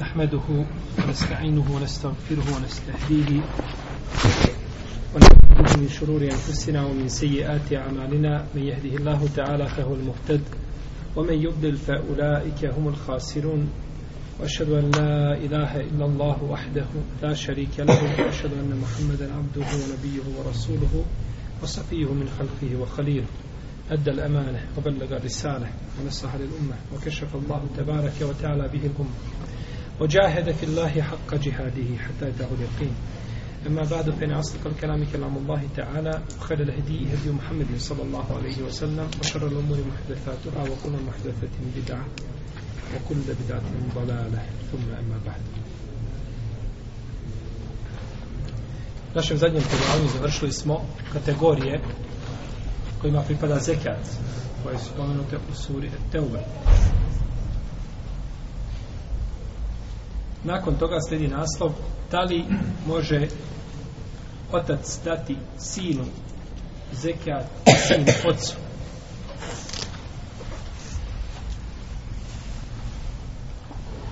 نحمده ونستعينه ونستغفره ونستهديه ونعوذ من شرور أنفسنا ومن سيئات أعمالنا. من يهده الله تعالى فهو المهتد ومن يضلل فأولئك هم الخاسرون. وأشهد أن لا إله إلا الله وحده لا شريك له وأشهد أن محمدا عبده ونبيه ورسوله وصفيه من خلقه وخليله. أدى الأمانة وبلغ الرسالة ونصح للأمة وكشف الله تبارك وتعالى به الأمة. وجاهد في الله حق جهاده حتى أتاه اليقين. أما بعد فإن أصدق الكلام كلام الله تعالى وخير الهدي هدي محمد صلى الله عليه وسلم وشر الأمور محدثاتها وكل محدثة بدعة وكل بدعة ضلالة. ثم أما بعد. U našem zadnjem predavanju završili smo kategorije kojima pripada zekat, koje su spomenute u suri Teube. Nakon toga sledi naslov da li može otac dati sinu zekijat sin ocu.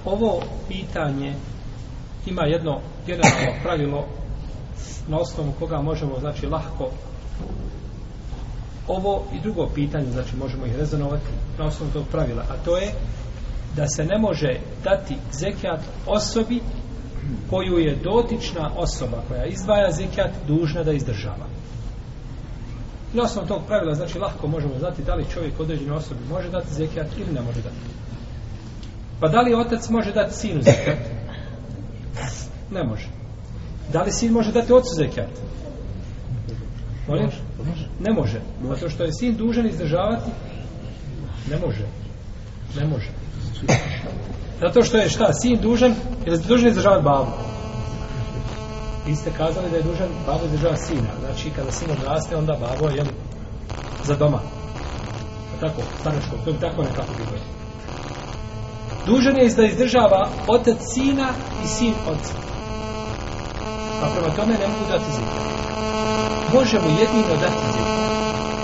Ovo pitanje ima jedno generalno pravilo na osnovu koga možemo, znači, lahko ovo i drugo pitanje, znači, možemo ih rezonovati na osnovu tog pravila, a to je da se ne može dati zekijat osobi koju je dotična osoba koja izdvaja zekijat dužna da izdržava. Na osnovu tog pravila, znači, lahko možemo znati da li čovjek određenoj osobi može dati zekijat ili ne može dati. Pa da li otac može dati sinu zekijat? Ne može. Da li sin može dati ocu zekijat? Molim? Ne može. Zato što je sin dužan izdržavati? Ne može. Ne može. Zato što je šta? Sin dužan? Je dužan izdržavati babu? Vi ste kazali da je dužan babo izdržavati sina. Znači, kada sin odraste, onda babo je za doma. Tako, stanoško. To bi tako nekako bilo. Dužan je da izdržava otac sina i sin oca. Pa prema tome ne mogu dati zekat. Možemo jedino dati zekat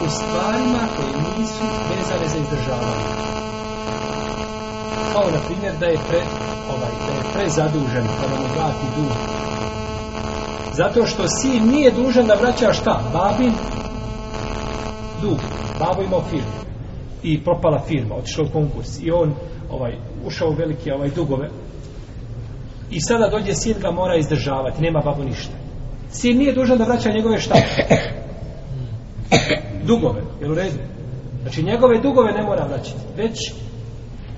u stvarima koje nisu vezane za izdržavanje. Kao na primjer da je pre, ovaj, da je prezadužen kada mu vrati dug. Zato što sin nije dužan da vraća šta? Babin dug. Babo imao firmu. I propala firma, otišla u konkurs. I on ovaj ušao u velike ovaj dugove. I sada dođe sin ga mora izdržavati, nema babo ništa. Sin nije dužan da vraća njegove šta? Dugove, jel u redu? Znači njegove dugove ne mora vraćati, već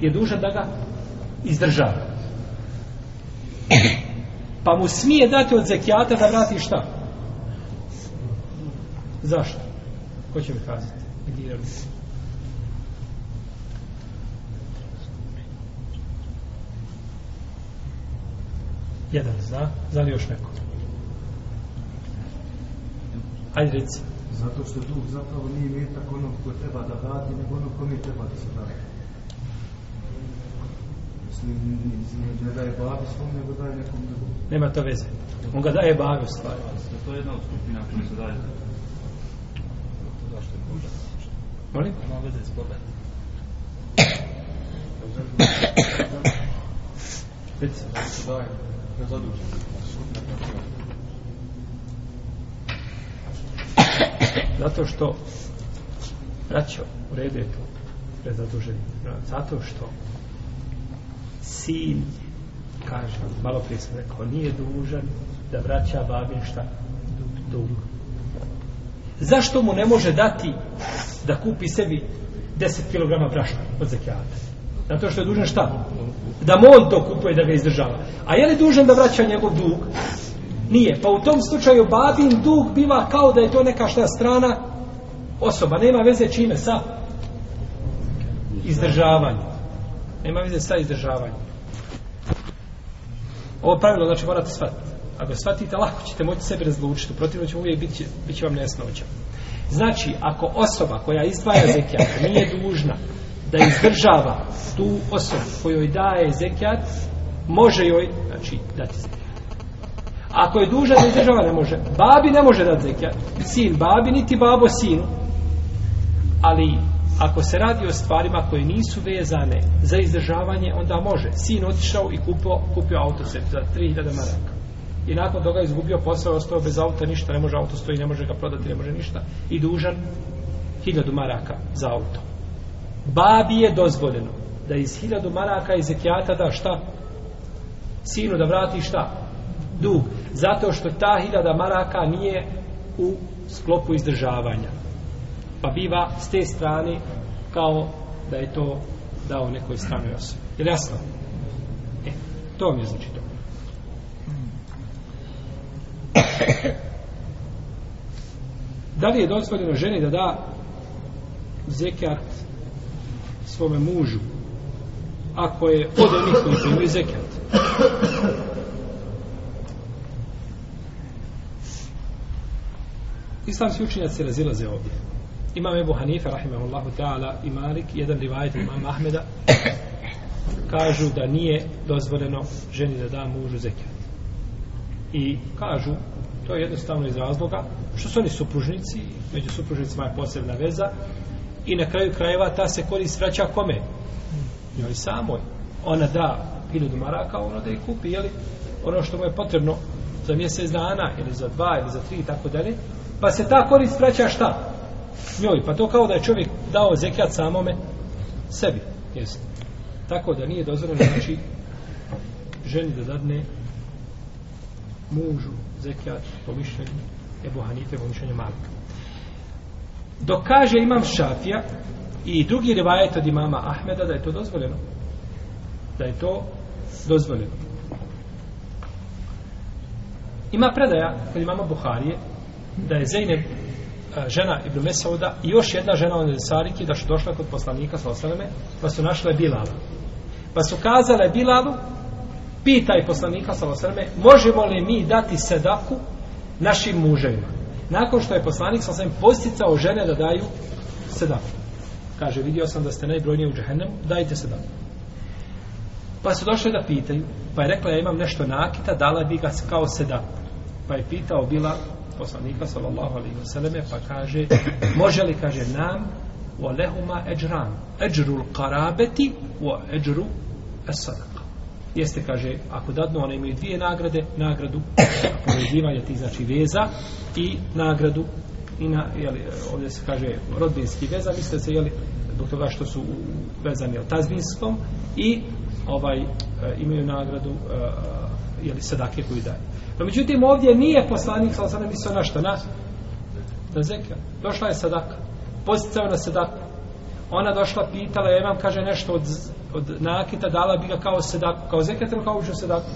je dužan da ga izdržava. Pa mu smije dati od zekijata da vrati šta? Zašto? Ko će mi kazati? Jedan zna, zna li još neko? Ajde reci. Zato što dug zapravo nije metak onog ko treba da vrati, nego onog kome treba da se vrati. Mislim, ne daje babi svom, nego daje nekom drugom. Nema to veze. On ga daje babi u stvari. To je jedna od skupina koja se daje. Zašto je bogat? Molim? Ima veze s. Reci. Daje? Zato što braćo, u redu je to prezaduženi. Zato što sin kaže, malo prije sam rekao, nije dužan da vraća babin šta? Dug. Zašto mu ne može dati da kupi sebi 10 kg brašna od zekijata? Zato što je dužan šta? Da mu on to kupuje, da ga izdržava. A je li dužan da vraća njegov dug? Nije. Pa u tom slučaju babin dug biva kao da je to neka šta strana osoba. Nema veze čime sa izdržavanjem. Nema veze sa izdržavanjem. Ovo pravilo znači morate shvatiti. Ako shvatite, lako ćete moći sebe razlučiti. Protivno će uvijek biti, bit će vam nejasnoća. Znači, ako osoba koja izdvaja zekijat nije dužna da izdržava tu osobu kojoj daje zekijat, može joj, znači, dati zekijat. Ako je dužan da izdržava, ne može. Babi ne može dati zekijat. Sin babi, niti babo sinu. Ali ako se radi o stvarima koje nisu vezane za izdržavanje, onda može. Sin otišao i kupio, kupio auto za 3000 maraka. I nakon toga izgubio posao, ostao bez auta, ništa, ne može auto stoji, ne može ga prodati, ne može ništa. I dužan 1000 maraka za auto. Babi je dozvoljeno da iz 1000 maraka iz zekijata da šta? Sinu da vrati šta? Dug. Zato što ta 1000 maraka nije u sklopu izdržavanja. Pa biva s te strane kao da je to dao nekoj stranoj osobi. Je jasno? E, to mi je znači to. Da li je dozvoljeno ženi da da zekat svome mužu ako je od onih koji primaju zekat? Islamski učenjaci se razilaze ovdje. Imam Ebu Hanife, rahimahullahu ta'ala, i Malik, jedan rivajet imam Ahmeda, kažu da nije dozvoljeno ženi da da mužu zekat. I kažu, to je jednostavno iz razloga, što su oni supružnici, među supružnicima je posebna veza, i na kraju krajeva ta se korist vraća kome? Njoj samoj. Ona da hiljadu maraka, ono da je kupi, jeli, ono što mu je potrebno za mjesec dana, ili za dva, ili za tri, i tako dalje, pa se ta korist vraća šta? Njoj, pa to kao da je čovjek dao zekat samome sebi, jeste. Tako da nije dozvoljeno, znači, ženi da dadne mužu zekat po mišljenju Ebu Hanife po mišljenju Malika. Dok kaže imam Šafija i drugi rivajet od imama Ahmeda da je to dozvoljeno. Da je to dozvoljeno. Ima predaja kod imama Buharije da je Zeynep žena Ibn Mesauda i još jedna žena od Sariki da su došla kod poslanika sa osaleme pa su našle Bilala. Pa su kazale Bilalu pitaj poslanika sa osaleme možemo li mi dati sedaku našim muževima. Nakon što je poslanik sa osaleme posticao žene da daju sedaku. Kaže, vidio sam da ste najbrojniji u džehennemu, dajte sedaku. Pa su došle da pitaju, pa je rekla ja imam nešto nakita, dala bi ga kao sedaku. Pa je pitao bila poslanika sallallahu alaihi wasallam pa kaže može li kaže nam wa lehuma ejran ejrul qarabati wa ejru as-sadaqa. Jeste kaže ako dadnu one imaju dvije nagrade nagradu povezivanja tih znači veza i nagradu i na, jeli, ovdje se kaže rodbinski veza misle se jeli zbog toga što su vezani o tazbinskom i ovaj e, imaju nagradu e, jeli sadake koju daju. No, međutim, ovdje nije poslanik, sa sada mislio na što, na, na zekija. Došla je sadaka. Posticao na sadaku. Ona došla, pitala, ja imam, kaže nešto od, od nakita, dala bi ga kao sadaku, kao zekijat ili kao uđu sadaku.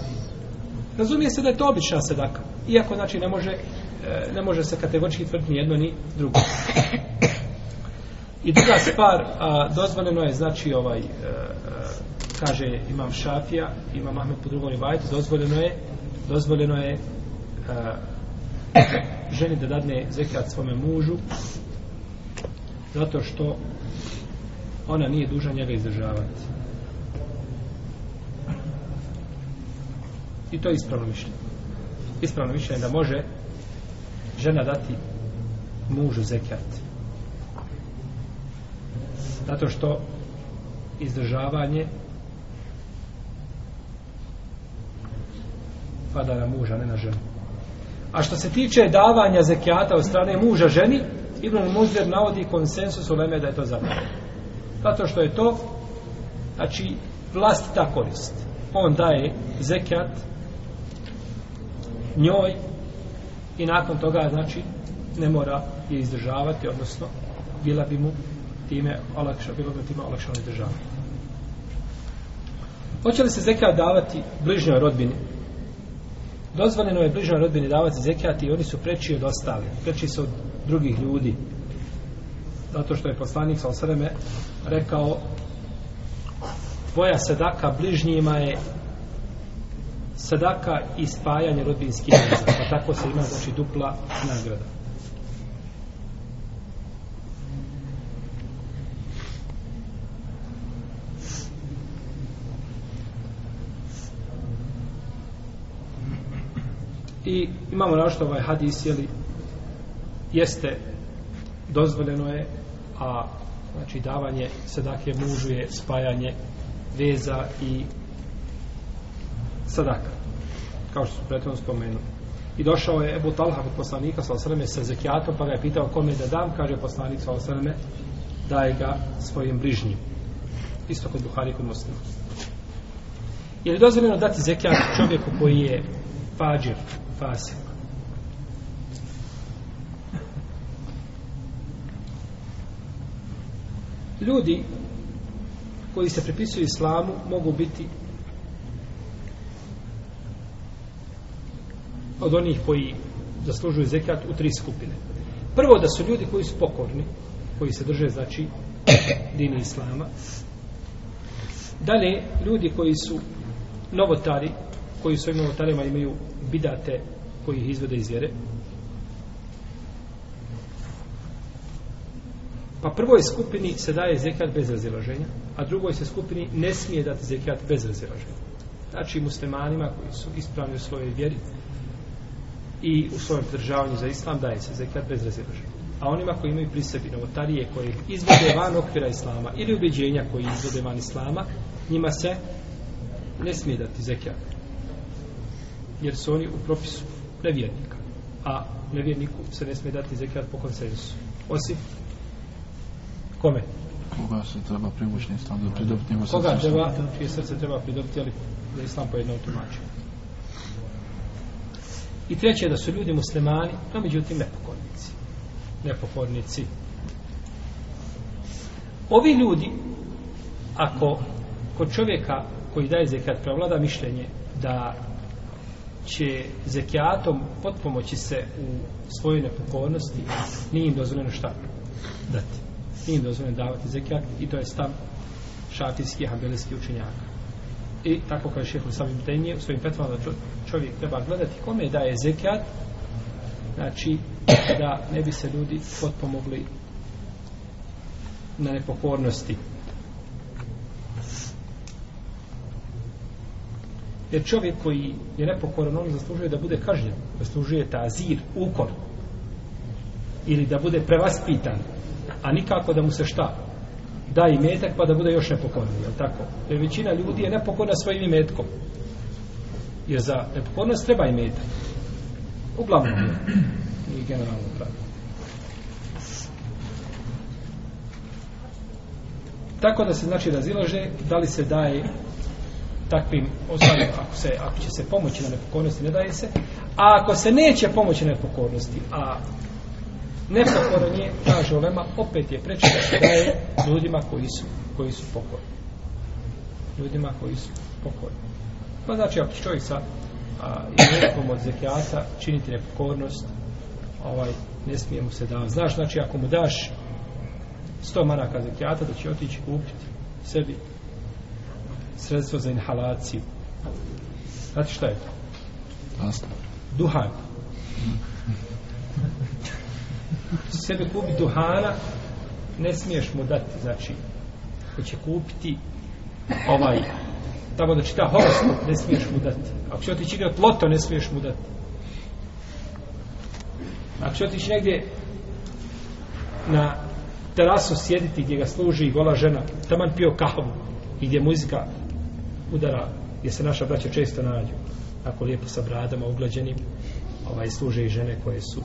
Razumije se da je to obična sadaka. Iako, znači, ne može, e, ne može se kategorički tvrditi ni jedno, ni drugo. I druga stvar, a, dozvoljeno je, znači, ovaj, a, a, kaže imam Šafija, imam Ahmed po drugom rivajtu, dozvoljeno je dozvoljeno je a, ženi da dadne zekat svome mužu zato što ona nije duža njega izdržavati. I to je ispravno mišljenje. Ispravno mišljenje da može žena dati mužu zekat. Zato što izdržavanje pada na muža, ne na ženu. A što se tiče davanja zekijata od strane muža ženi, Ibn Muzir navodi konsensus u Leme da je to zabranjeno. Zato što je to, znači, vlastita korist. On daje zekijat njoj i nakon toga, znači, ne mora je izdržavati, odnosno, bila bi mu time olakša, bilo bi time olakšano izdržavanje. Hoće li se zekijat davati bližnjoj rodbini? Dozvoljeno je bližoj rodbini davati zekijat i oni su preči od ostalih, preči su od drugih ljudi. Zato što je poslanik sa osreme rekao tvoja sedaka bližnjima je sedaka i spajanje rodbinskih veza. Pa tako se ima znači dupla nagrada. I imamo našto ovaj hadis, jeli, jeste dozvoljeno je, a Znači davanje sadake mužu je spajanje veza i sadaka. Kao što su prethodno spomenuli. I došao je Ebu Talha kod poslanika sa osreme sa zekijatom, pa ga je pitao kome da dam, kaže poslanik sa osreme, daje ga svojim bližnjim. Isto kod Buhari kod muslima. Je li dozvoljeno dati zekijat čovjeku koji je fađir, fasik? Ljudi koji se pripisuju islamu mogu biti od onih koji zaslužuju zekat u tri skupine. Prvo da su ljudi koji su pokorni, koji se drže, znači, dini islama. Dalje, ljudi koji su novotari, koji su novotarima imaju bidate koji ih izvode iz vjere. Pa prvoj skupini se daje zekat bez razilaženja, a drugoj se skupini ne smije dati zekat bez razilaženja. Znači muslimanima koji su ispravni u svojoj vjeri i u svojem pridržavanju za islam daje se zekat bez razilaženja. A onima koji imaju pri sebi novotarije koje izvode van okvira islama ili ubeđenja koji izvode van islama, njima se ne smije dati zekat. Jer su oni u propisu nevjernika. A nevjerniku se ne smije dati zekat po konsensusu. Osim kome? Koga se treba privući islam da pridobiti njegov Koga treba, čije srce treba pridobiti, ali da islam po jednom tumačenju. I treće je da su ljudi muslimani, no međutim nepokornici. Nepokornici. Ovi ljudi, ako kod čovjeka koji daje zekat prevlada mišljenje da će zekijatom potpomoći se u svojoj nepokornosti, nije im dozvoljeno šta dati. Nije im dozvoljeno davati zekijat i to je stav šafijski i hambelijskih učenjaka. I tako kao je šehr samim temije u svojim petvama da čovjek treba gledati kome daje zekijat, znači da ne bi se ljudi potpomogli na nepokornosti. Jer čovjek koji je nepokoran, on zaslužuje da bude kažnjen. Zaslužuje tazir, ukor. Ili da bude prevaspitan. A nikako da mu se šta? Da i metak pa da bude još nepokoran. Jel tako? Jer većina ljudi je nepokorna svojim imetkom. Jer za nepokornost treba i metak. Uglavnom je. I generalno pravi. Tako da se znači razilaže da li se daje takvim osobama, ako, se, ako će se pomoći na nepokornosti, ne daje se. A ako se neće pomoći na nepokornosti, a nepokoran je, kaže Olema, opet je preče da se daje ljudima koji su, koji su pokorni. Ljudima koji su pokorni. Pa znači, ako će čovjek sa a, imetkom od zekijata činiti nepokornost, ovaj, ne smije mu se davati. Znaš, znači, ako mu daš 100 maraka zekijata, da će otići kupiti sebi sredstvo za inhalaciju. Znate šta je to? Duhan. Sebe kupi duhana, ne smiješ mu dati, znači, ko će kupiti ovaj, tamo da čita horoskop, ne smiješ mu dati. Ako će otići igrat loto, ne smiješ mu dati. Ako će otići negdje na terasu sjediti gdje ga služi gola žena, taman pio kahvu i gdje muzika udara, gdje se naša braća često nađu, ako lijepo sa bradama uglađenim, ovaj, služe i žene koje su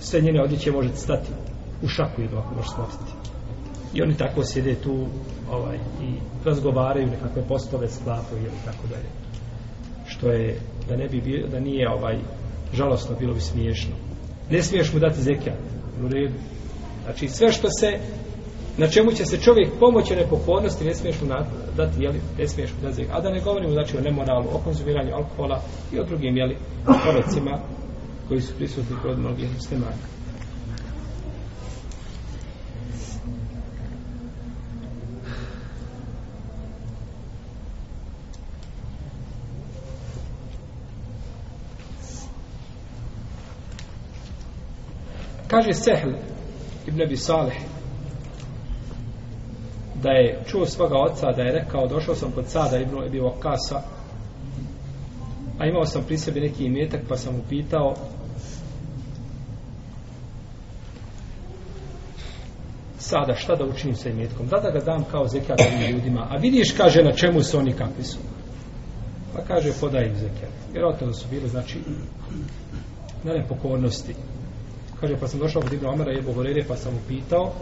sve njene odjeće može stati u šaku jedno ako može smotiti. I oni tako sjede tu ovaj, i razgovaraju nekakve poslove, sklapaju ili tako dalje. Što je, da ne bi bio, da nije ovaj žalostno, bilo bi smiješno. Ne smiješ mu dati zekijat. U redu. Znači sve što se na čemu će se čovjek pomoći nepokornosti, ne smiješ mu dati, jeli, ne smiješ mu dati. A da ne govorimo znači o nemoralu, o konzumiranju alkohola i o drugim, jeli, porocima koji su prisutni kod mnogih muslimana. Kaže Sehl ibn Abi Salih da je čuo svoga oca da je rekao došao sam kod Sada ibn Ebi Wakasa a imao sam pri sebi neki imetak pa sam mu pitao sada šta da učinim sa imetkom? Da da ga dam kao zekat ovim ljudima. A vidiš, kaže, na čemu su oni kakvi su. Pa kaže, podaj im zekat. Vjerojatno da su bili, znači, na nepokornosti. Kaže, pa sam došao kod Ibn Omera i Ebu Horere, pa sam mu pitao,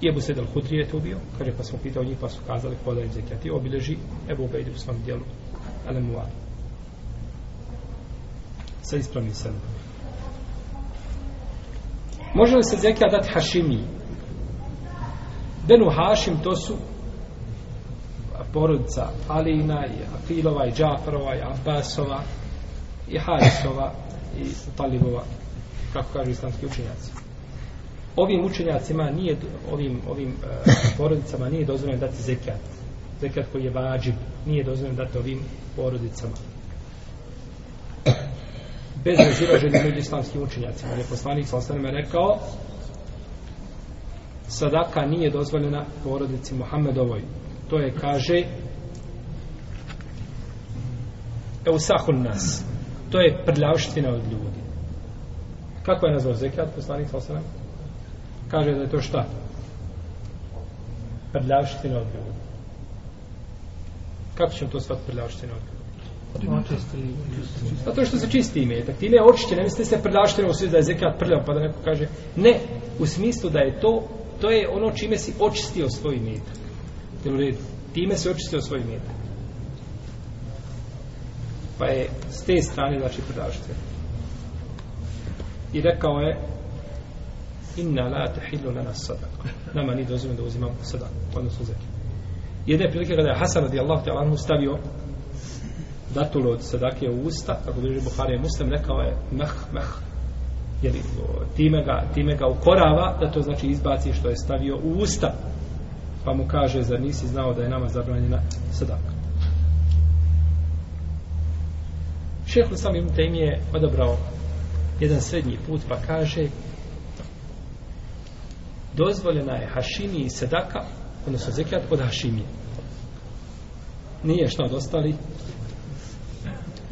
i Ebu Sedel Hudri je to bio, kaže, pa smo pitao njih, pa su kazali, podaj im. I obileži Ebu Ubejdu u svom dijelu, Alemuar. Sa ispravnim sedom. Može li se zekijat dati Hašimi? Benu Hašim to su porodica Alina i Afilova i Džafarova i Abbasova i Harisova i Talibova kako kažu islamski učenjaci ovim učenjacima nije ovim, ovim uh, porodicama nije dozvoljeno dati zekat. Zekat koji je vađib nije dozvoljeno dati ovim porodicama. Bez razilaženja među islamskim učenjacima. Jer je poslanik sa ostanima rekao sadaka nije dozvoljena porodici Muhammedovoj. To je kaže eusahun nas. To je prljavština od ljudi. Kako je nazvao zekat poslanik sa ostanima kaže da je to šta prljavština od ljudi kako ćemo to shvatiti prljavština od ljudi pa Zato što se čisti imetak. Time je očiće, ne mislite se prljavština u svijet da je zekat prljav, pa da neko kaže, ne, u smislu da je to, to je ono čime si očistio svoj imetak. Jel u redu? Time se očistio svoj imetak. Pa je s te strane, znači, prljavština. I rekao je, inna la tahillu lana sadaka. Nama nije dozvoljeno da uzimamo sadaku, odnosno zekat. Jedne prilike kada je Hasan radijallahu ta'ala stavio datulu od sadake u usta, kako bliže Buhari je muslim, rekao je meh, meh, jer time ga, time ga ukorava, da to znači izbaci što je stavio u usta. Pa mu kaže, zar nisi znao da je nama zabranjena sadaka. Šehu sam im tem je odabrao jedan srednji put, pa kaže dozvoljena je hašimi i sedaka, odnosno zekijat od hašimije. Nije šta od ostali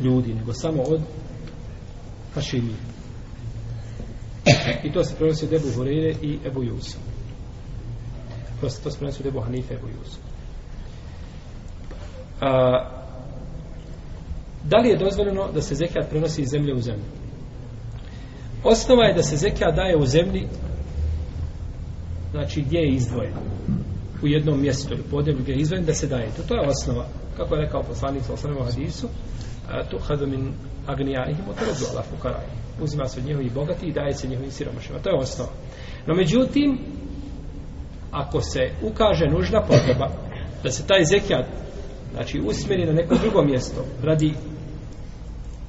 ljudi, nego samo od Hašimije. I to se prenosi od Ebu Horeire i Ebu Jusa. To se, to se prenosi od Ebu Hanife i Ebu Jusa. A, da li je dozvoljeno da se zekijat prenosi iz zemlje u zemlju? Osnova je da se zekijat daje u zemlji znači gdje je izdvojen u jednom mjestu ili podneblju gdje je izdvojen da se daje. To, to je osnova. Kako je rekao poslanik sa osnovom hadisu, tu hadu min agnijahim od rodu ala fukaraj. Uzima se od njihovih bogati i daje se njihovim siromašima. To je osnova. No međutim, ako se ukaže nužna potreba da se taj zekijat znači usmjeri na neko drugo mjesto radi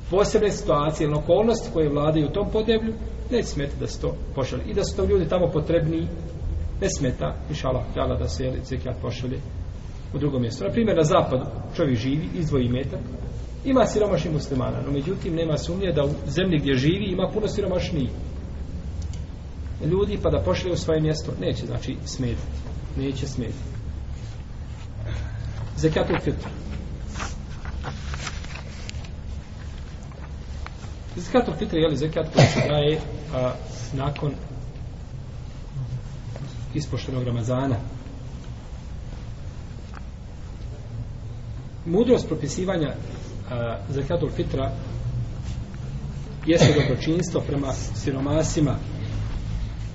posebne situacije ili okolnosti koje vladaju u tom podneblju, neće smeta da se to pošalje. I da su to ljudi tamo potrebni, ne smeta, miša Allah, da se zekijat pošalje u drugom mjestu. Na primjer, na zapadu čovjek živi, izdvoji metak, Ima siromašnih muslimana, no međutim nema sumnje da u zemlji gdje živi ima puno siromašnijih ljudi pa da pošle u svoje mjesto. Neće, znači, smetiti. Neće smetiti. Zekatul fitr. Zekatul fitr je li zekat koji se daje a, nakon ispoštenog Ramazana. Mudrost propisivanja zakatul fitra jeste dobročinstvo prema siromasima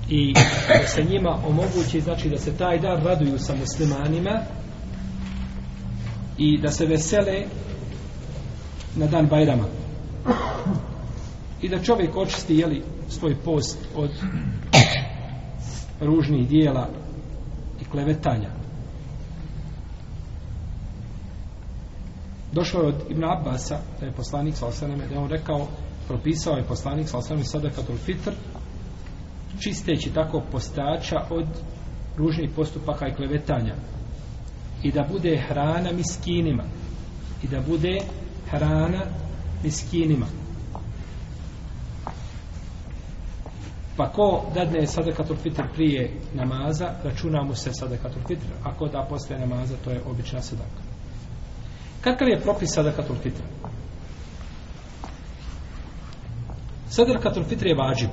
i da se njima omogući znači da se taj dan raduju sa muslimanima i da se vesele na dan Bajrama i da čovjek očisti jeli, svoj post od ružnih dijela i klevetanja Došlo je od Ibn Abbasa, da je poslanik sa osaname, da je on rekao, propisao je poslanik sa osaname sadakatul fitr, čisteći tako postača od ružnih postupaka i klevetanja. I da bude hrana miskinima. I da bude hrana miskinima. Pa ko dadne sadakatul fitr prije namaza, računa mu se sadakatul fitr, a ko da posle namaza, to je obična sadaka. Kakav je propis sadakatul fitr? Sadakatul fitr je vađib.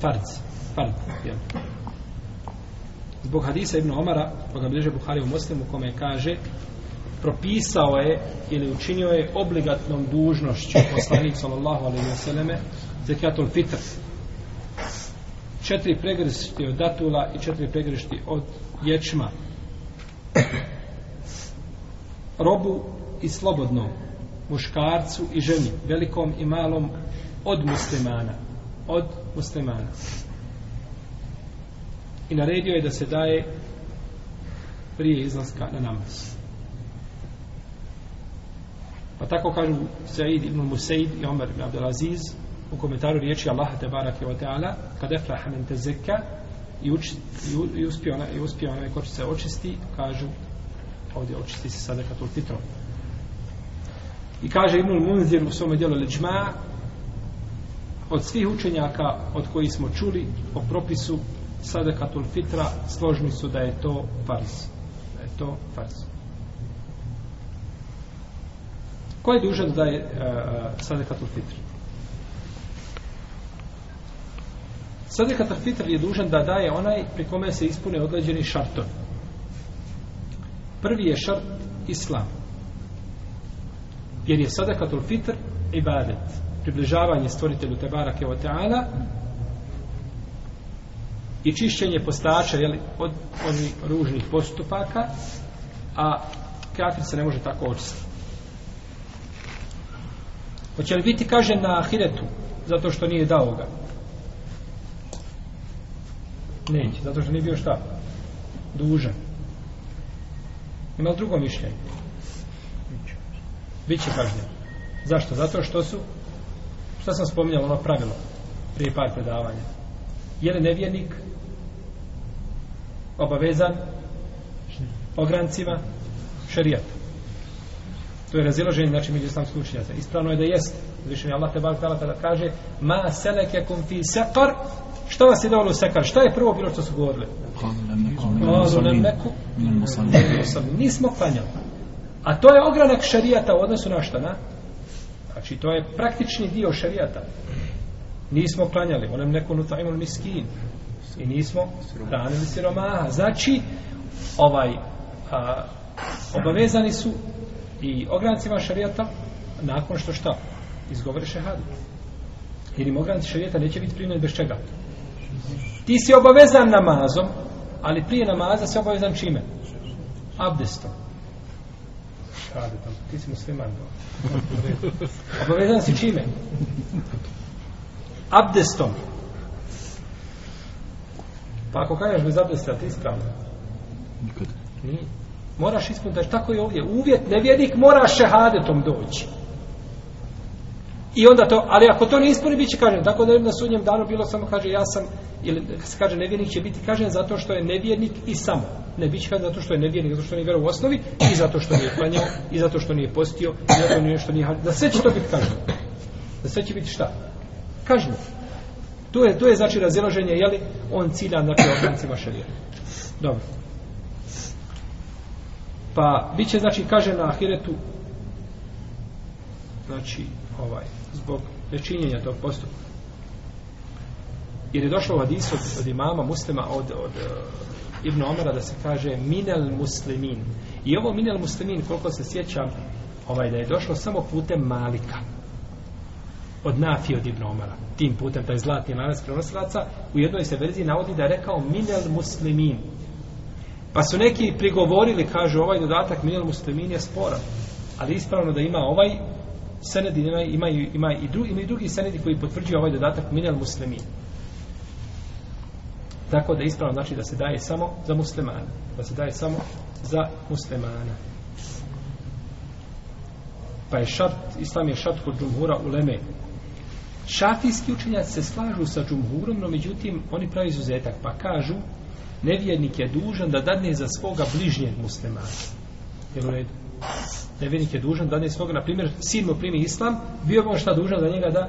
Farz. Farz. Jel? Zbog hadisa Ibn Omara, pa koga bliže Buhari u Muslimu, kome kaže propisao je ili učinio je obligatnom dužnošću poslanik sallallahu alejhi ve selleme zekatul fitr četiri pregršti od datula i četiri pregršti od ječma. Robu i slobodnom muškarcu i ženi velikom i malom od muslimana od muslimana. I naredio je da se daje prije izlaska na namaz. Pa tako kažu Said ibn Musaid i Omer ibn Abdelaziz u komentaru riječi Allaha te barake wa ta'ala kad efraha men tezeka i, uči, i, i uspio ona, i uspio onaj ko će se očisti kažu ovdje očisti se sada katul fitrom i kaže Ibn Munzir u svome djelu Leđma od svih učenjaka od kojih smo čuli o propisu sadekatul fitra složni su da je to farz da je to farz. Ko je dužan da je e, uh, sadekatul fitra sadekatul fitr je dužan da daje onaj pri kome se ispune određeni šartovi. Prvi je šart islam. Jer je sadakatul fitr ibadet. Približavanje stvoritelju Tebarake wa Teala i čišćenje postača jeli, od onih ružnih postupaka a kafir se ne može tako očistiti. Hoće li biti kažen na ahiretu zato što nije dao ga? Neće, zato što nije bio šta dužan ima li drugo mišljenje Biće kažnjen. Zašto? Zato što su šta sam spominjao ono pravilo prije par predavanja. Je li nevjernik obavezan ograncima šerijata? To je razilaženje znači među islamskih učenjaka. Ispravno je da jeste. Više je Allah te bar kada kaže ma selekekum fi sekar Šta vas je dovelo u sekar? Šta je prvo bilo što su govorili? Nismo klanjali. A to je ogranak šarijata u odnosu na šta, na? Znači, to je praktični dio šarijata. Nismo klanjali, onem neku nutaimun miskin. I nismo hranili siromaha. Znači, ovaj, a, obavezani su i ograncima šarijata nakon što šta? Izgovore šehadu. Jer im ogranci šarijata neće biti primjen bez čega? Ti si obavezan namazom, ali prije namaza si obavezan čime? Abdestom. Ti si musliman. Obavezan si čime? Abdestom. Pa ako kažeš bez abdesta, ti ispravno. Nikad. Nije. Moraš ispuniti, tako je ovdje. Uvjet nevjednik mora šehadetom doći. I onda to, ali ako to ne ispuni, bit će kažen. Tako da je na sudnjem danu bilo samo, kaže, ja sam, ili se kaže nevjernik će biti kažen zato što je nevjernik i samo. Ne bit će kažen zato što je nevjernik, zato što nije vero u osnovi, i zato što nije klanjao, i zato što nije postio, i zato nije što nije hađen. Da sve će to biti kažen. Da sve će biti šta? Kažen. To je, to je znači razilaženje, jeli, on cilja znači obrancima šarija. Dobro. Pa, bit će, znači, kaže na ahiretu, znači, ovaj, nečinjenja tog postupka. Jer je došlo u hadisu od, od imama muslima, od, od eh, uh, Ibn Omara, da se kaže minel muslimin. I ovo minel muslimin, koliko se sjećam, ovaj, da je došlo samo putem Malika. Od Nafi od Ibn Omara. Tim putem, taj zlatni lanac prenosilaca, u jednoj se verziji navodi da je rekao minel muslimin. Pa su neki prigovorili, kažu, ovaj dodatak minel muslimin je sporan. Ali ispravno da ima ovaj senedi ima, ima, ima, i drugi, ima i drugi senedi koji potvrđuju ovaj dodatak minel muslimin. Tako da ispravno znači da se daje samo za muslimana. Da se daje samo za muslimana. Pa je šart, islam je šart kod džumhura u leme. Šafijski učenjaci se slažu sa džumhurom, no međutim oni pravi izuzetak. Pa kažu, nevjernik je dužan da dadne za svoga bližnjeg muslimana. Jel u redu? Nevjernik je dužan da ne svoga, na primjer, sin mu primi islam, bio bi on šta dužan za njega da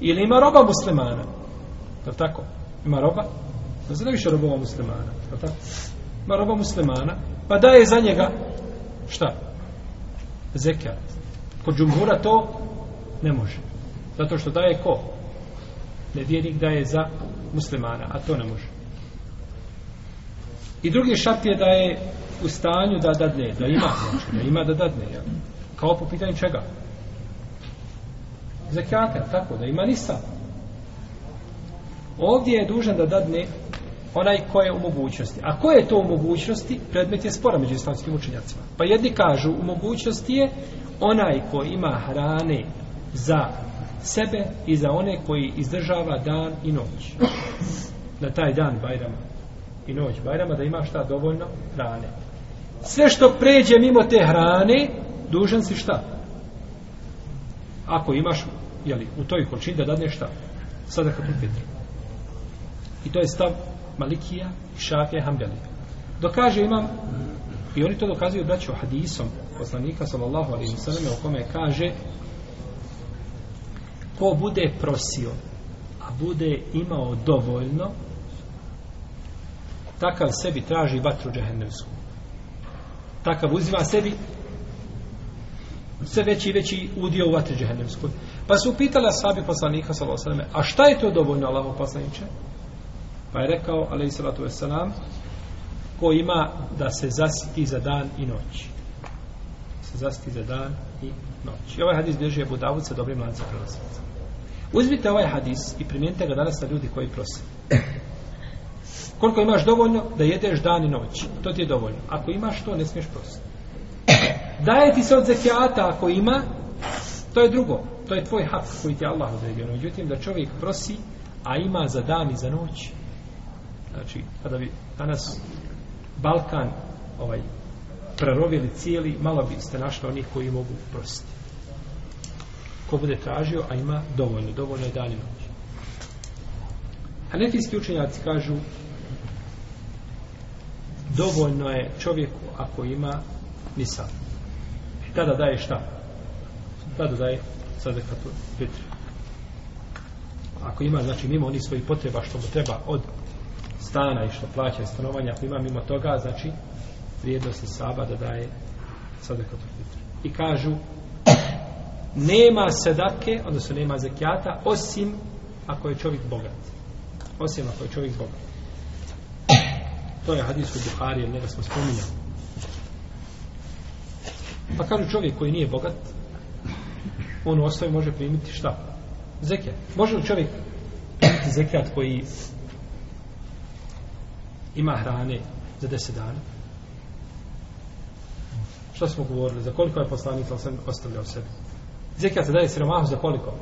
ili ima roba muslimana. Je tako? Ima roba? Ne zna više robova muslimana. Je tako? Ima roba muslimana, pa daje za njega šta? Zekat. Kod džumhura to ne može. Zato što daje ko? Nevjernik daje za muslimana, a to ne može. I drugi šart je da je u stanju da dadne, da ima, znači, da ima da dadne, jel? Kao po pitanju čega? Zekijata, tako, da ima nisa. Ovdje je dužan da dadne onaj ko je u mogućnosti. A ko je to u mogućnosti? Predmet je spora među islamskim učenjacima. Pa jedni kažu, u mogućnosti je onaj ko ima hrane za sebe i za one koji izdržava dan i noć. Na taj dan Bajrama i noć Bajrama da ima šta dovoljno hrane. Sve što pređe mimo te hrane, dužan si šta? Ako imaš, jeli, u toj količini da dadneš šta? Sada kad fitr. I to je stav Malikija i Šafija Hanbelija. Dokaže imam i oni to dokazuju braću hadisom poslanika sallallahu alaihi sallam u kome kaže ko bude prosio a bude imao dovoljno takav sebi traži vatru džehennemsku takav uzima sebi sve veći i veći udio u vatri džehennemskoj pa su upitali ashabi poslanika sallallahu alaihi sallam a šta je to dovoljno Allahu poslaniče Pa je rekao, alaihi salatu wasalam, ko ima da se zasiti za dan i noć. Se zasiti za dan i noć. I ovaj hadis bježi je Budavud sa dobrim lancem prenosaca. Uzmite ovaj hadis i primijenite ga danas na ljudi koji prose. Koliko imaš dovoljno da jedeš dan i noć. To ti je dovoljno. Ako imaš to, ne smiješ prositi. Daje ti se od zekijata ako ima, to je drugo. To je tvoj hak koji ti je Allah odredio. Međutim, da čovjek prosi, a ima za dan i za noć, znači kada bi danas Balkan ovaj prerovili cijeli malo bi ste našli onih koji mogu prositi ko bude tražio a ima dovoljno, dovoljno je dan i noć Hanefijski učenjaci kažu dovoljno je čovjeku ako ima misa. i tada daje šta tada daje sadekatu fitri ako ima znači mimo onih svojih potreba što mu treba od stana i što plaća stanovanja, ako ima mimo toga, znači vrijednost saba da daje sadekatu fitru. I kažu, nema sedake, odnosno nema zekijata, osim ako je čovjek bogat. Osim ako je čovjek bogat. To je hadis u Buhari, jer njega smo spominjali. Pa kažu čovjek koji nije bogat, on u osnovi može primiti šta? Zekijat. Može li čovjek primiti zekijat koji ima hrane za deset dana. Što smo govorili? Za koliko je poslanik sam ostavljao sebi? Zekijat se daje siromahu za koliko?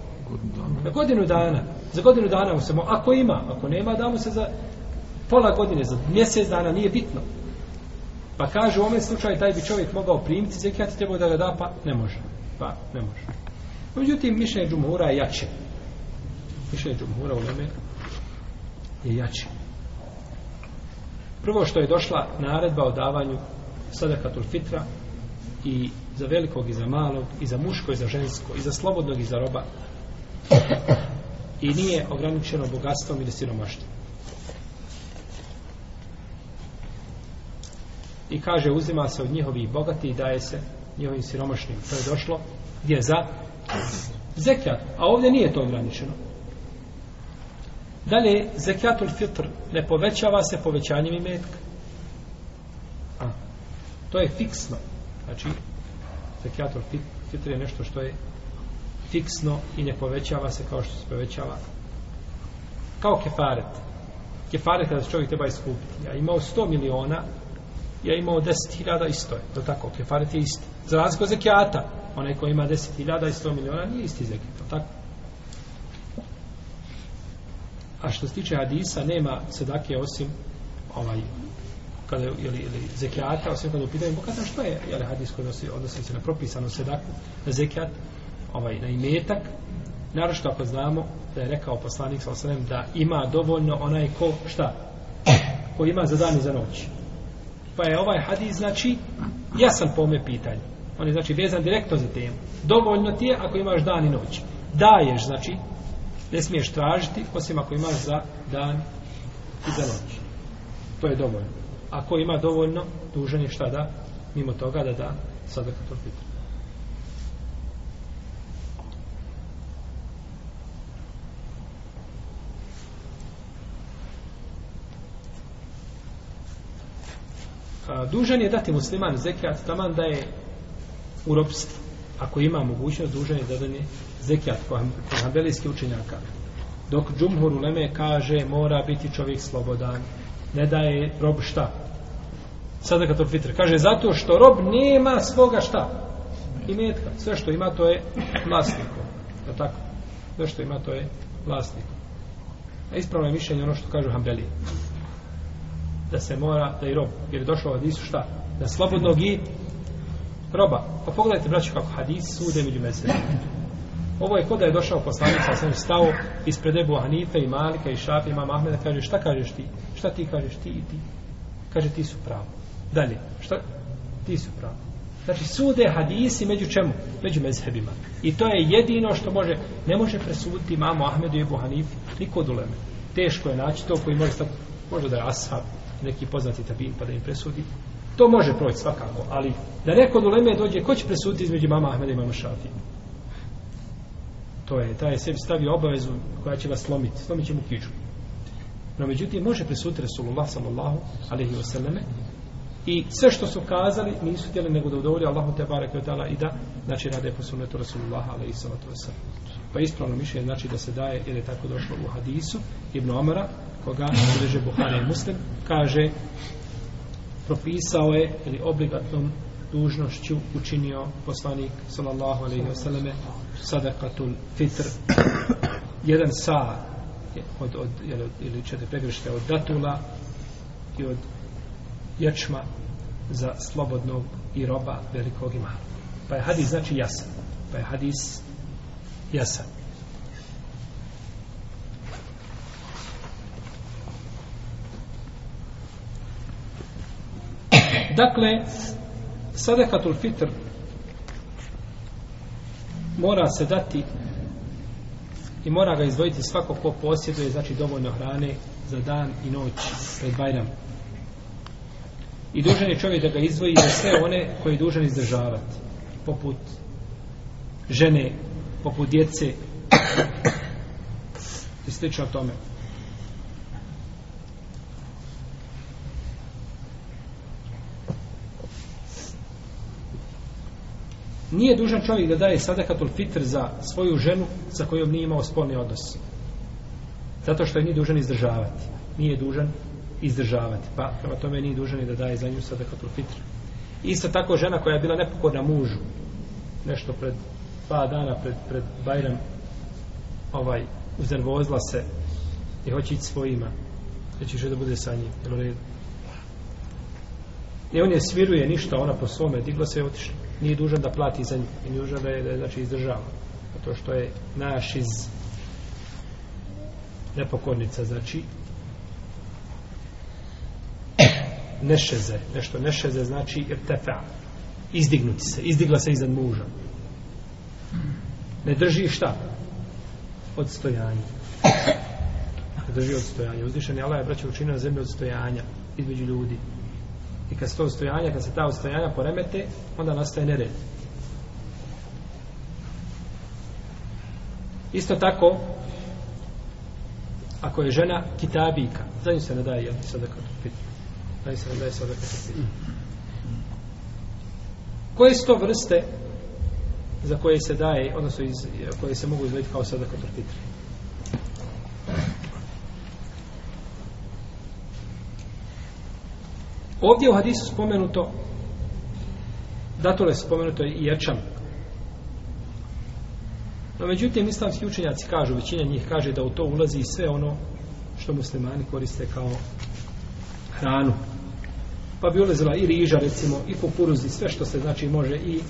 Za godinu dana. Za godinu dana mu se mo... Ako ima, ako nema, da mu se za pola godine, za mjesec dana, nije bitno. Pa kaže u ovom slučaju taj bi čovjek mogao primiti zekijat i trebao da ga da, pa ne može. Pa ne može. Međutim, mišljenje džumhura je jače. Mišljenje džumhura u Leme je jače. Prvo što je došla naredba o davanju sadakatul fitra i za velikog i za malog, i za muško i za žensko, i za slobodnog i za roba. I nije ograničeno bogatstvom ili siromaštvom. I kaže, uzima se od njihovih bogati i daje se njihovim siromašnim. To je došlo gdje za zekijat. A ovdje nije to ograničeno. Dalje, zekatul fitr ne povećava se povećanjem imetka. A, to je fiksno. Znači, zekatul fitr je nešto što je fiksno i ne povećava se kao što se povećava. Kao kefaret. Kefaret kada se čovjek treba iskupiti. Ja imao 100 miliona, ja imao 10.000 isto je. To tako, kefaret je isti. Za razliku od zekijata, onaj ko ima 10.000 i 100 miliona, nije isti zekijat. Tako. A što se tiče hadisa, nema sedake osim ovaj, kada je, ili, ili zekijata, osim kada je u pitanju bokata, što je, jeli, hadis koji odnosi, odnosi se na propisanu sedaku, na zekijat, ovaj, na imetak, naravno ako znamo da je rekao poslanik sa osanem da ima dovoljno onaj ko, šta? Ko ima za dan i za noć. Pa je ovaj hadis, znači, jasan po ome pitanju. On je, znači, vezan direktno za temu. Dovoljno ti je ako imaš dan i noć. Daješ, znači, ne smiješ tražiti osim ako imaš za dan i za noć. To je dovoljno. Ako ima dovoljno, dužan je šta da, mimo toga da da sada kad dužan je dati musliman zekijat taman da je u ropstvu. Ako ima mogućnost, dužan je da dane zekijat je habelijski učenjaka. Dok džumhur uleme kaže mora biti čovjek slobodan. Ne daje rob šta? Sada kad to fitr. Kaže zato što rob nema svoga šta? I metka. Sve što ima to je vlasnikom. Je tako? Sve što ima to je vlasnikom. A ispravno je mišljenje ono što kažu hambelije da se mora, da i rob, jer je došlo od Isu šta? Da slobodnog i roba. Pa pogledajte, braću, kako hadis sude među mesele. Ovo je kod da je došao poslanik, sa sam stao ispred Ebu Hanife i Malika i Šafi, ima Ahmeda, kaže, šta kažeš ti? Šta ti kažeš ti i ti? Kaže, ti su pravo. Dalje, šta? Ti su pravo. Znači, sude hadisi među čemu? Među mezhebima. I to je jedino što može, ne može presuditi mamu Ahmedu i Ebu Hanifi, niko od uleme. Teško je naći to koji može stati, možda da je ashab, neki poznati tabin pa da im presudi. To može proći svakako, ali da neko do Leme dođe, ko će presuditi između mama Ahmeda i mama Šafija? To je, taj je sebi stavio obavezu koja će vas slomiti, slomit će mu kiču. No, međutim, može presuditi Resulullah sallallahu alaihi wa sallame i sve što su kazali nisu htjeli nego da udovolju Allahu te barek i da znači rade po sunnetu Rasulullah alaihi sallatu wa Pa ispravno mišljenje znači da se daje jer je tako došlo u hadisu Ibn Omara koga bilježe Buhari i Muslim, kaže propisao je ili obligatnom dužnošću učinio poslanik sallallahu alejhi ve selleme sadakatul fitr jedan sa od, od, ili, ili ćete pregrište od datula i od ječma za slobodnog i roba velikog i malog. Pa je hadis znači jasan. Pa je hadis jasan. Dakle, sadekatul fitr mora se dati i mora ga izdvojiti svako ko posjeduje, znači dovoljno hrane za dan i noć pred Bajram. I dužan je čovjek da ga izdvoji za sve one koji je dužan izdržavati. Poput žene, poput djece i slično tome. Nije dužan čovjek da daje sadakatul fitr za svoju ženu sa kojom nije imao spolni odnos. Zato što je nije dužan izdržavati. Nije dužan izdržavati. Pa prema tome nije dužan i da daje za nju sadakatul fitr. Isto tako žena koja je bila nepokorna mužu. Nešto pred dva dana pred, pred Bajram ovaj, uznervozla se i hoće ići svojima. Neće da bude sa njim. Jel u redu? I on je sviruje ništa, ona po svome digla se i otišla nije dužan da plati za nju i nije dužan da je, da je znači izdržava. To što je naš iz nepokornica znači nešeze. Nešto nešeze znači irtefa. Izdignuti se, izdigla se iznad muža. Ne drži šta? Odstojanje. Ne drži odstojanje. Je Allah je braće učinio zemlje odstojanja između ljudi. I kad se to ustojanja, kad se ta ustojanja poremete, onda nastaje nered. Isto tako, ako je žena kitabika, za nju se ne daje jel, sada kad. Za nju se ne daje sada kad. Koje su to vrste za koje se daje, odnosno iz, koje se mogu izvediti kao sada kad Ovdje u hadisu spomenuto datole spomenuto i ječam. No međutim, islamski učenjaci kažu, većina njih kaže da u to ulazi sve ono što muslimani koriste kao hranu. Pa bi ulazila i riža, recimo, i kukuruz, i sve što se, znači, može, i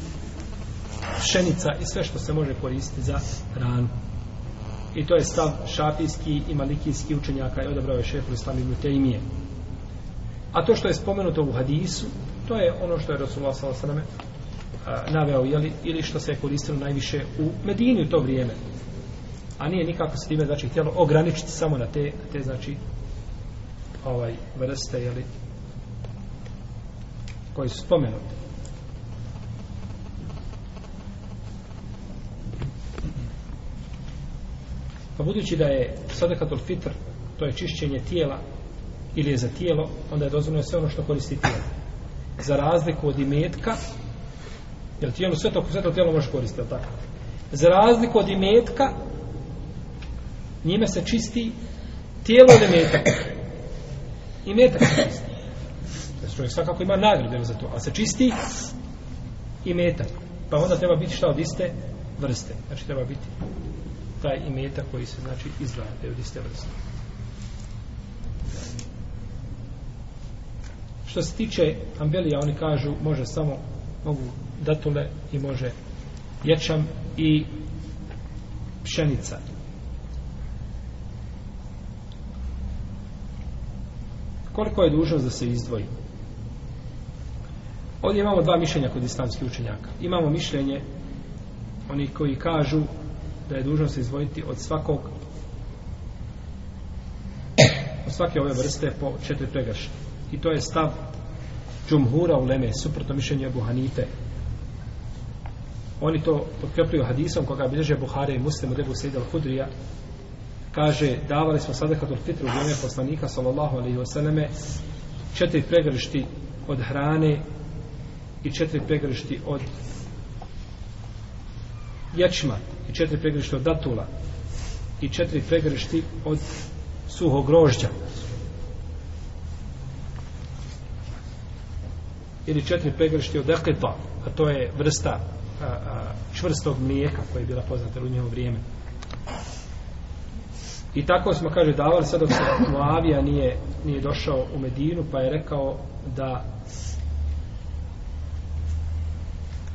pšenica, i sve što se može koristiti za hranu. I to je stav šafijski i malikijski učenjaka i odabrao je šefu islam ibn Tejmije. A to što je spomenuto u hadisu, to je ono što je Rasulullah s.a.v. naveo, jeli, ili što se je koristilo najviše u Medini u to vrijeme. A nije nikako s time, znači, htjelo ograničiti samo na te, na te znači, ovaj, vrste, jeli, koji su spomenuti. Pa budući da je sadakatul fitr, to je čišćenje tijela, ili je za tijelo, onda je dozvoljeno sve ono što koristi tijelo. za razliku od imetka, jer tijelo, sve to, sve to tijelo može koristiti, tako? Za razliku od imetka, njime se čisti tijelo od imetak. Imetak se čisti. Znači čovjek svakako ima nagrade za to, ali se čisti imetak. Pa onda treba biti šta od iste vrste. Znači treba biti taj imetak koji se znači izdvaja od iste vrste. Što se tiče ambelija, oni kažu može samo mogu datule i može ječam i pšenica. Koliko je dužnost da se izdvoji? Ovdje imamo dva mišljenja kod islamskih učenjaka. Imamo mišljenje oni koji kažu da je dužnost izdvojiti od svakog od svake ove vrste po četiri pregrše. I to je stav džumhura u Leme, suprotno mišljenje Abu Hanife. Oni to potkrepljuju hadisom koga bilježe Buhare i Muslimu Debu Sejid al-Hudrija kaže davali smo sada kad fitru u vrijeme poslanika sallallahu alaihi wasallame četiri pregršti od hrane i četiri pregršti od ječma i četiri pregršti od datula i četiri pregršti od suhog grožđa ili četiri pegršti od ekleta, a to je vrsta a, a, čvrstog mlijeka koja je bila poznata u njegovo vrijeme. I tako smo kaže davali sad dok se Moavija nije, nije došao u Medinu pa je rekao da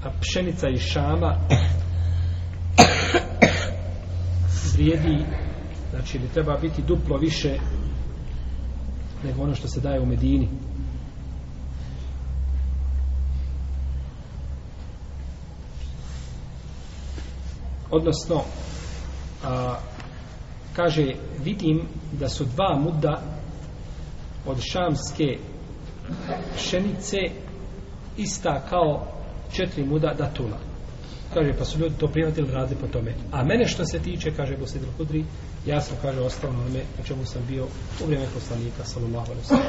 a pšenica iz Šama vrijedi znači li treba biti duplo više nego ono što se daje u Medini. Odnosno a, kaže vidim da su dva muda od šamske pšenice ista kao četiri muda datula. Kaže, pa su ljudi to prihvatili radili po tome. A mene što se tiče, kaže Bosidil Kudri, ja sam, kaže, ostao na ome na čemu sam bio u vrijeme poslanika, sallallahu alaihi sallam.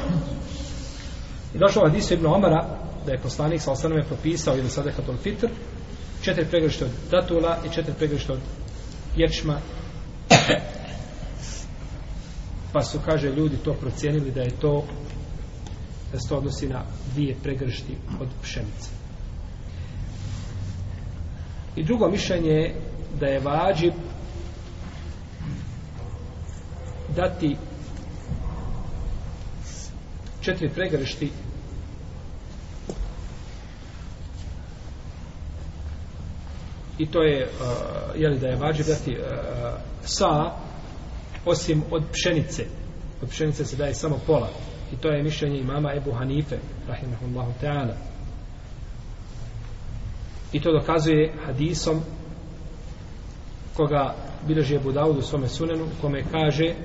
I došao od Hadisu ibn Omara, da je poslanik, sa osanome propisao ili sadekatul fitr, četiri pregrište od datula i četiri pregrište od ječma. Pa su, kaže, ljudi to procijenili da je to da se to odnosi na dvije pregršti od pšenice. I drugo mišljenje je da je vađib dati četiri pregršti i to je uh, jeli da je vađib dati uh, sa osim od pšenice od pšenice se daje samo pola i to je mišljenje imama Ebu Hanife rahimahullahu ta'ala I to dokazuje hadisom koga bilježi Ebu Dawud u svome sunenu, kome kaže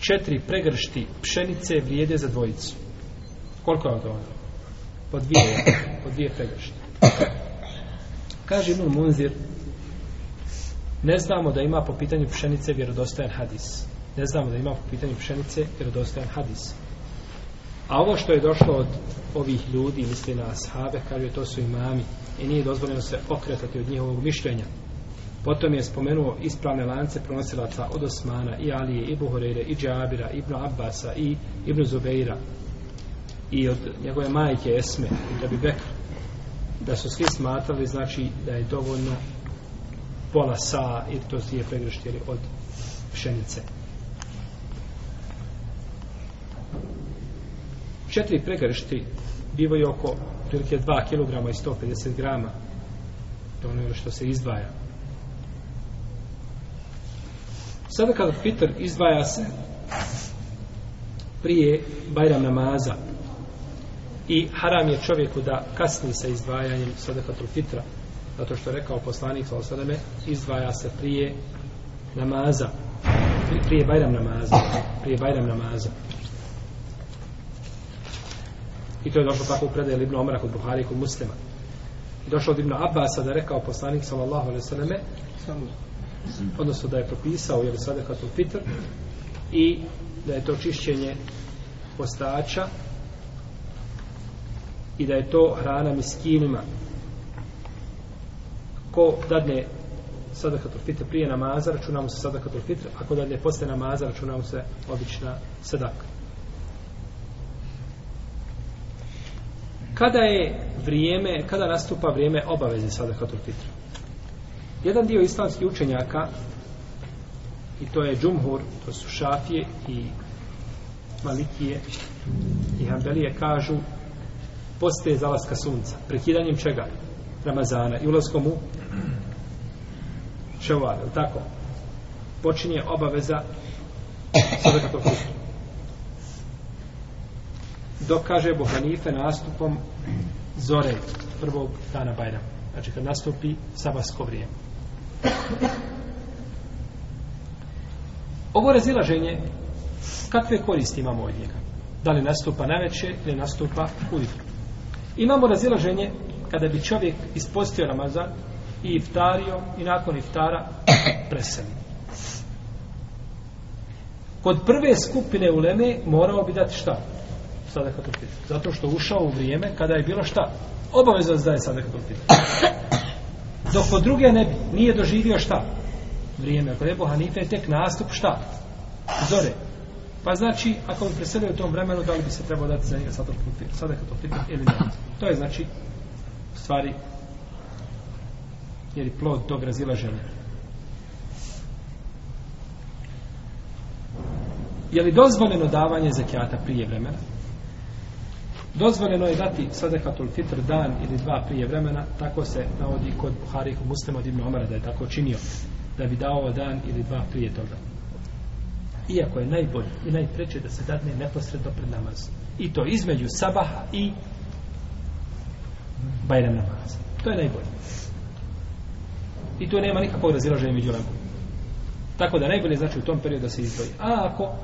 četiri pregršti pšenice vrijede za dvojicu. Koliko je to? Po dvije, po dvije pregršti. Kaže Ibn Munzir, ne znamo da ima po pitanju pšenice vjerodostojan hadis. Ne znamo da ima po pitanju pšenice vjerodostojan hadis. A ovo što je došlo od ovih ljudi, misli na ashabe, kaže to su imami i nije dozvoljeno se okretati od njihovog mišljenja. Potom je spomenuo ispravne lance pronosilaca od Osmana i Alije, i Buhoreire, i Džabira, i Ibn Abbasa, i Ibn Zubeira i od njegove majke Esme, da bi Bekr, da su svi smatrali, znači da je dovoljno pola sa, i to je pregreštili od pšenice. četiri pregršti bivaju oko prilike 2 kg i 150 grama to ono što se izdvaja sada kada fitr izdvaja se prije bajram namaza i haram je čovjeku da kasni sa izdvajanjem sadakatul fitra. Zato što je rekao poslanik sallallahu izdvaja se prije namaza. Prije bajram namaza. Prije bajram namaza. I to je došlo tako u predaju Ibn Omara kod Buhari kod muslima. I došlo od Ibn Abbasa da je rekao poslanik sallallahu alaihi sallam odnosno da je propisao jel sadakatul fitr i da je to čišćenje postača i da je to hrana miskinima. Ko dadne sadakatul fitr prije namaza računamo se sadakatul fitr ako dadne posle namaza računamo se obična sadaka. Kada je vrijeme kada nastupa vrijeme obaveze sadakatul fitr? Jedan dio islamskih učenjaka i to je džumhur to su šafije i malikije i hanbelije kažu poste zalaska sunca prekidanjem čega? Ramazana i ulazkom u ševal, tako? Počinje obaveza sadakatul fitr. Dok kaže Ebu Hanife nastupom zore prvog dana Bajram. Znači kad nastupi sabasko vrijeme. Ovo razilaženje kakve koristi imamo od njega? Da li nastupa na večer ili nastupa ujutru? Imamo razilaženje kada bi čovjek ispostio Ramazan i iftario i nakon iftara preseli. Kod prve skupine uleme morao bi dati šta? Sada kad. Zato što ušao u vrijeme kada je bilo šta? Obavezno da je sada kad. Dok kod druge ne bi, nije doživio šta? Vrijeme. Kod Ebu Hanife je tek nastup šta? Zore. Pa znači, ako bi preselio u tom vremenu, da li bi se trebao dati za njega sada kad fitr ili ne? To je znači stvari jer je plod tog razilaženja. Je li dozvoljeno davanje zekijata prije vremena? Dozvoljeno je dati sadakatul fitr dan ili dva prije vremena, tako se navodi kod Buhari i Muslima od Ibn Omara da je tako činio, da bi dao dan ili dva prije toga. Iako je najbolje i najpreće da se dadne neposredno pred namaz. I to između sabaha i Bajram namaza. To je najbolje. I tu nema nikakvog razilaženja među lemom. Tako da najbolje znači u tom periodu da se izdvoji. A ako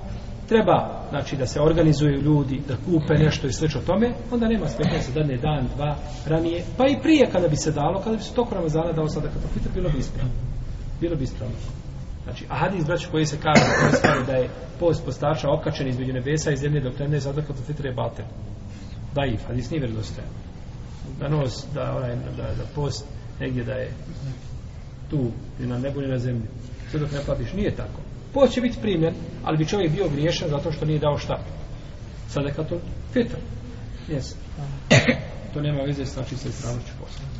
treba znači da se organizuju ljudi, da kupe nešto i slično tome, onda nema smetnje da se dadne dan, dva ranije, pa i prije kada bi se dalo, kada bi se tokom Ramazana dao sada kada fitr, bilo bi ispravno. Bilo bi ispravno. Znači, a hadis, braći, koji se kaže, koji se kaže da je post postača okačen između nebesa i zemlje dok ne sada kada fitr je batel. Da i, hadis nije vjerodostojan. Da nos, da, onaj, da, da post negdje da je tu, ni na nebu, ni na zemlji. Sve dok ne platiš, nije tako. Post će biti primjen, ali bi čovjek bio griješan zato što nije dao šta. Sada je to fitr. Jes. To nema veze znači sa ispravnošću posla.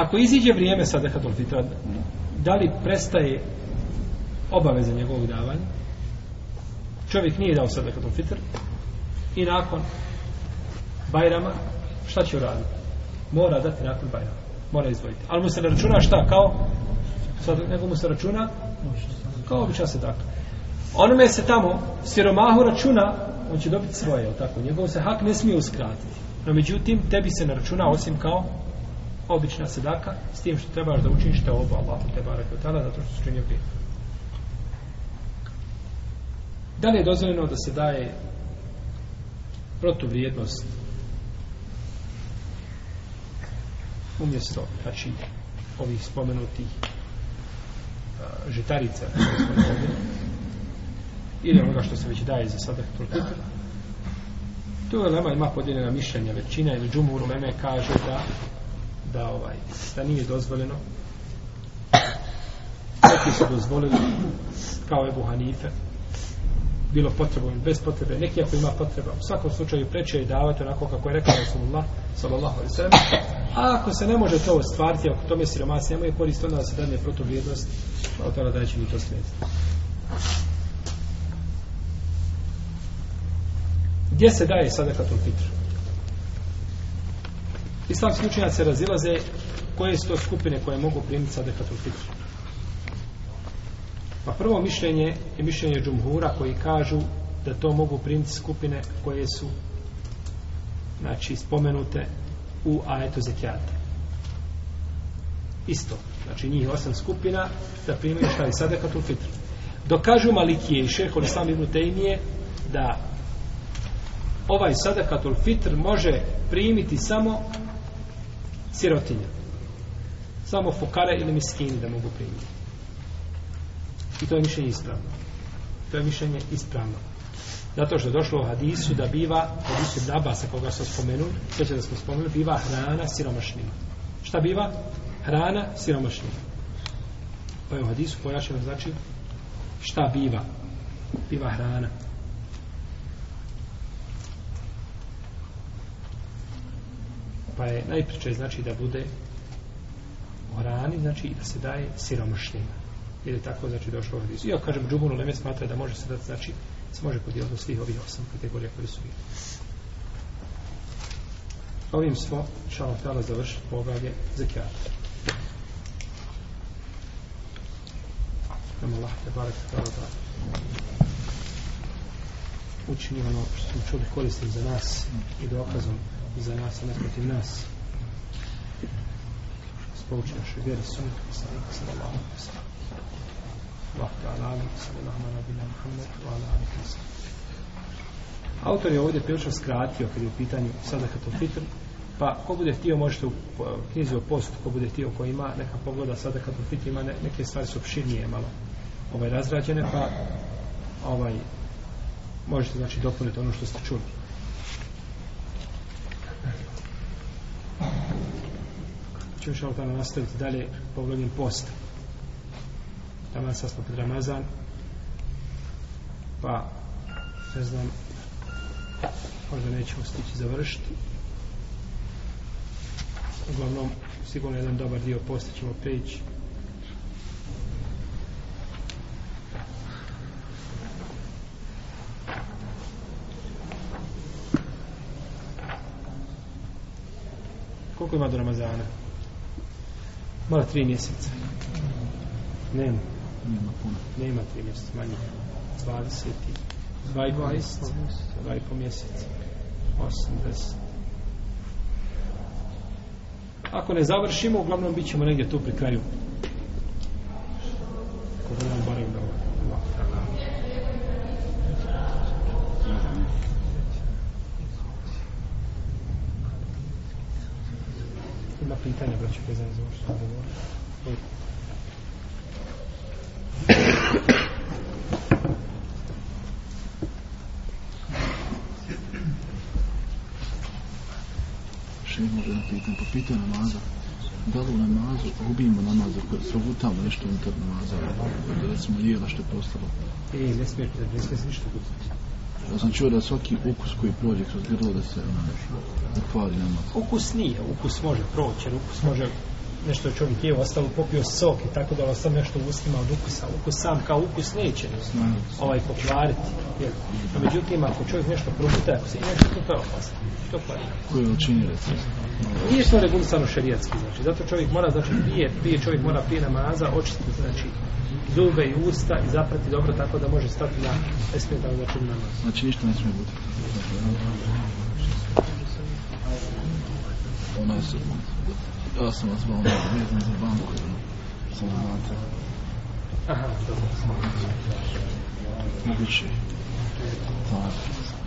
Ako iziđe vrijeme sada kad fitra, da li prestaje obaveza njegovog davanja? Čovjek nije dao sada kad fitr, i nakon Bajrama šta će uraditi? Mora dati nakon Bajrama. Mora izdvojiti. Ali mu se ne računa šta kao? Sad nego mu se računa kao običan se dakle. Onome se tamo siromahu računa on će dobiti svoje, tako? Njegov se hak ne smije uskratiti. No međutim, tebi se ne računa osim kao obična sedaka s tim što trebaš da učiniš te oba Allahu te barake od zato što se činio prije. Da li je dozvoljeno da se daje protuvrijednost umjesto znači ovih spomenutih uh, žitarica ili onoga što se već daje za sadak fitr tu je lema ima podijeljena mišljenja većina ili džumur leme kaže da da ovaj da nije dozvoljeno neki su dozvolili kao Ebu Hanife bilo potrebno ili bez potrebe, neki ako ima potreba, u svakom slučaju preče je davati onako kako je rekao Rasulullah, sallallahu alaihi sallam, a ako se ne može to ostvariti, ako tome siromas nemaju korist, onda se dadne protovrijednost, od toga da će mi to slijediti. Gdje se daje sadakatul fitr? Islamski učenjaci se razilaze koje su to skupine koje mogu primiti sadekatul fitr. Pa prvo mišljenje je mišljenje džumhura koji kažu da to mogu primiti skupine koje su znači spomenute u ajetu zekijata. Isto. Znači njih osam skupina da primaju šta je sadekatul fitr. Dokažu Malikije i šehol Islam ibn Tejmije da ovaj sadakatul fitr može primiti samo sirotinja. Samo fukare ili miskini da mogu primiti. I to je mišljenje ispravno. To je mišljenje ispravno. Zato što je došlo u hadisu da biva, hadisu Ibn Abasa koga smo spomenuli, sveće da smo spomenuli, biva hrana siromašnima. Šta biva? Hrana siromašnima. Pa je u hadisu pojašeno znači šta biva? Biva hrana. Pa je najpriče znači da bude u hrani, znači i da se daje siromašnjima. Jer je tako znači došlo u hadisu. Ja kažem, Džubunu Leme smatra da može se dati, znači se može podijeliti u svih ovih osam kategorija koji su bili. Ovim smo, šalom htjela završiti poglavlje zekijata. Nama Allah te barek htjela da učini ono što smo čuli koristim za nas i dokazom za nas, a ne protiv nas. Spouči naše vjere sunu, poslanika sallallahu alaihi wa sallam. Allah ta'ala alim, sallallahu alaihi wa Muhammed, wa ala alihi wa sallam. Autor je ovdje prilično skratio kad je u pitanju sadakatul fitr, pa ko bude htio možete u knjizi o postu, ko bude htio ko ima neka pogleda sadakatul fitr, ima ne, neke stvari su opširnije malo ovaj, razrađene, pa ovaj možete znači dopuniti ono što ste čuli. Ćemo šal tamo nastaviti dalje pogledom posta. Tamo sad smo pred Ramazan, pa ne znam, možda nećemo stići završiti. Uglavnom, sigurno jedan dobar dio posta ćemo preći. Do Ramazana? Mora tri mjeseca. Nema. Nema puno. Nema tri mjeseca, manje. 20 i dva i po mjeseca. Dva i po mjeseca. 80. Ako ne završimo, uglavnom bit ćemo negdje tu pri kraju. Ako budemo barem da Allah ta'ala. Ima pitanja, braću, vezane za ovo što govorio. Še može da pitam, po pitanju namaza, da li u namazu gubimo namaz ako progutamo nešto unutar namaza, da recimo jela što je postalo. E, ne smiješ, ne smiješ ništa gutati. Ja sam čuo da svaki ukus koji prođe kroz grlo da se ono, da kvari namaz. Ukus nije, ukus može proći, jer ukus može nešto je čovjek jeo, ostalo popio sok i tako da ostalo nešto u ustima od ukusa. Ukus sam kao ukus neće ovaj pokvariti. Jer, međutim, ako čovjek nešto proguta, ako se i nešto, to je opasno. To kvari. Koje veličini recimo? Nije što regulisano šerijatski, znači. Zato čovjek mora, znači, prije, prije čovjek mora prije namaza očistiti, znači, zube i usta i zaprati dobro tako da može stati na esmetan znači namaz. Znači ništa ne smije biti. Ona se, ja sam vas zvao na vezno za banku, samo znate, Aha, dobro. moguće. Tako.